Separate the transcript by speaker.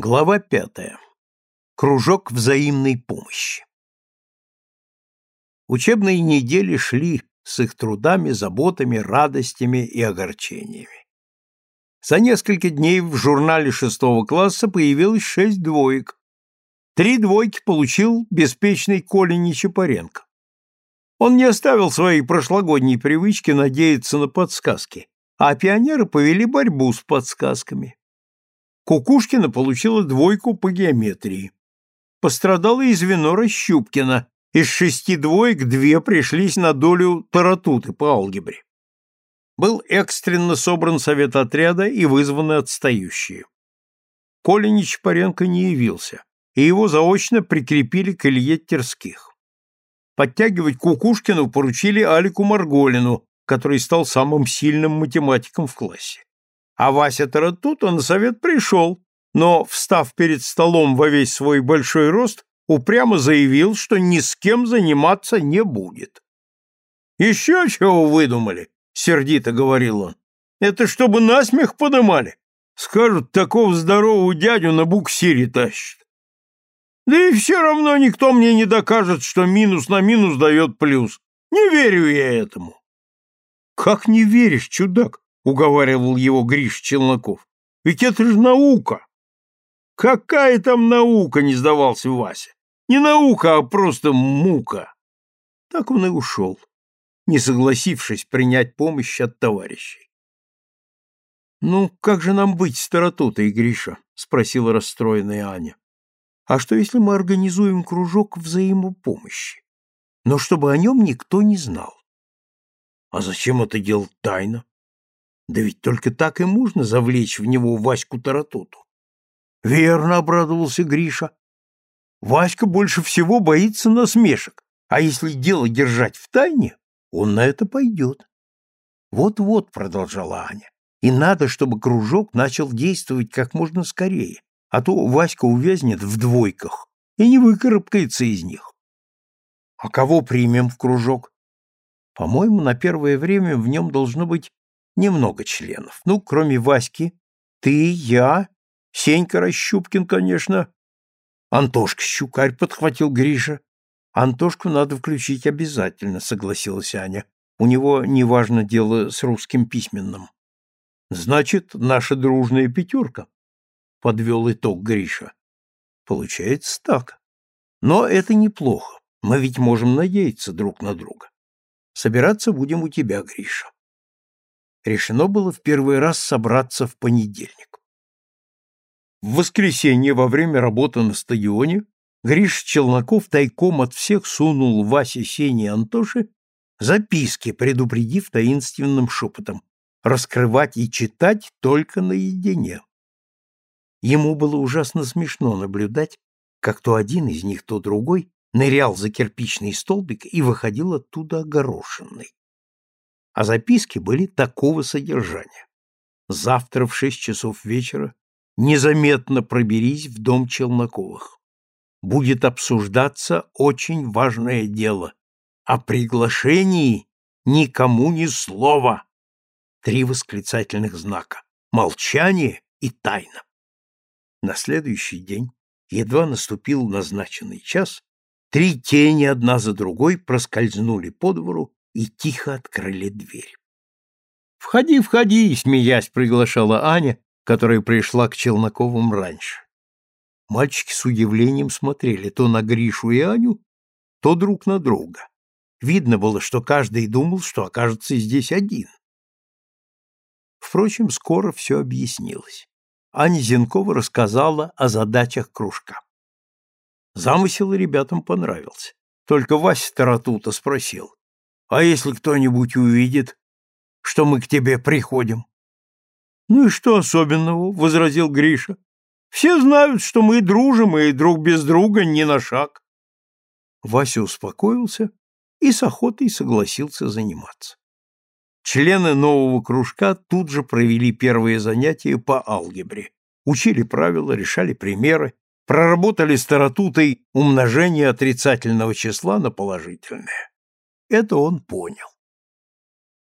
Speaker 1: Глава пятая. Кружок взаимной помощи. Учебные недели шли с их трудами, заботами, радостями и огорчениями. За несколько дней в журнале шестого класса появилось шесть двоек. Три двойки получил беспечный Коля Нечапаренко. Он не оставил своей прошлогодней привычки надеяться на подсказки, а пионеры повели борьбу с подсказками. Кукушкина получила двойку по геометрии. Пострадало и звено Рощупкина. Из шести двоек две пришлись на долю Таратуты по алгебре. Был экстренно собран совет отряда и вызваны отстающие. Коля Нечапаренко не явился, и его заочно прикрепили к Илье Терских. Подтягивать Кукушкину поручили Алику Марголину, который стал самым сильным математиком в классе. А Вася Таратута на совет пришел, но, встав перед столом во весь свой большой рост, упрямо заявил, что ни с кем заниматься не будет. «Еще чего выдумали?» — сердито говорил он. «Это чтобы насмех подымали. Скажут, такого здорового дядю на буксире тащат. Да и все равно никто мне не докажет, что минус на минус дает плюс. Не верю я этому». «Как не веришь, чудак?» Уговаривал его Гриш Челноков. Ведь это же наука. Какая там наука, не сдавался Вася. Не наука, а просто мука. Так он и ушел, не согласившись принять помощь от товарищей. «Ну, как же нам быть с Таратутой, Гриша?» — спросила расстроенная Аня. «А что, если мы организуем кружок взаимопомощи? Но чтобы о нем никто не знал». «А зачем это делать тайно?» Да ведь только так и можно завлечь в него Ваську Таратуту. Верно, обрадовался Гриша. Васька больше всего боится насмешек, а если дело держать в тайне, он на это пойдет. Вот-вот, продолжала Аня, и надо, чтобы кружок начал действовать как можно скорее, а то Васька увязнет в двойках и не выкарабкается из них. А кого примем в кружок? По-моему, на первое время в нем должно быть немного членов. Ну, кроме Васьки, ты, я, Сенька Расщупкин, конечно. Антошка Щукарь подхватил Гриша. Антошку надо включить обязательно, согласилась Аня. У него неважно дело с русским письменным. Значит, наша дружная пятерка, подвел итог Гриша. Получается так. Но это неплохо. Мы ведь можем надеяться друг на друга. Собираться будем у тебя, Гриша решено было в первый раз собраться в понедельник. В воскресенье во время работы на стадионе Гриш Челноков тайком от всех сунул Васе, Сене и Антоше записки, предупредив таинственным шепотом раскрывать и читать только наедине. Ему было ужасно смешно наблюдать, как то один из них, то другой нырял за кирпичный столбик и выходил оттуда огорошенный а записки были такого содержания. Завтра в шесть часов вечера незаметно проберись в дом Челноковых. Будет обсуждаться очень важное дело. О приглашении никому ни слова. Три восклицательных знака. Молчание и тайна. На следующий день, едва наступил назначенный час, три тени одна за другой проскользнули по двору и тихо открыли дверь. «Входи, входи!» — смеясь приглашала Аня, которая пришла к Челноковым раньше. Мальчики с удивлением смотрели то на Гришу и Аню, то друг на друга. Видно было, что каждый думал, что окажется здесь один. Впрочем, скоро все объяснилось. Аня Зенкова рассказала о задачах кружка. Замысел ребятам понравился. Только Вася Таратута спросил, а если кто-нибудь увидит, что мы к тебе приходим? Ну и что особенного, возразил Гриша. Все знают, что мы дружим и друг без друга ни на шаг. Вася успокоился и с охотой согласился заниматься. Члены нового кружка тут же провели первые занятия по алгебре, учили правила, решали примеры, проработали старотутой умножение отрицательного числа на положительное. Это он понял.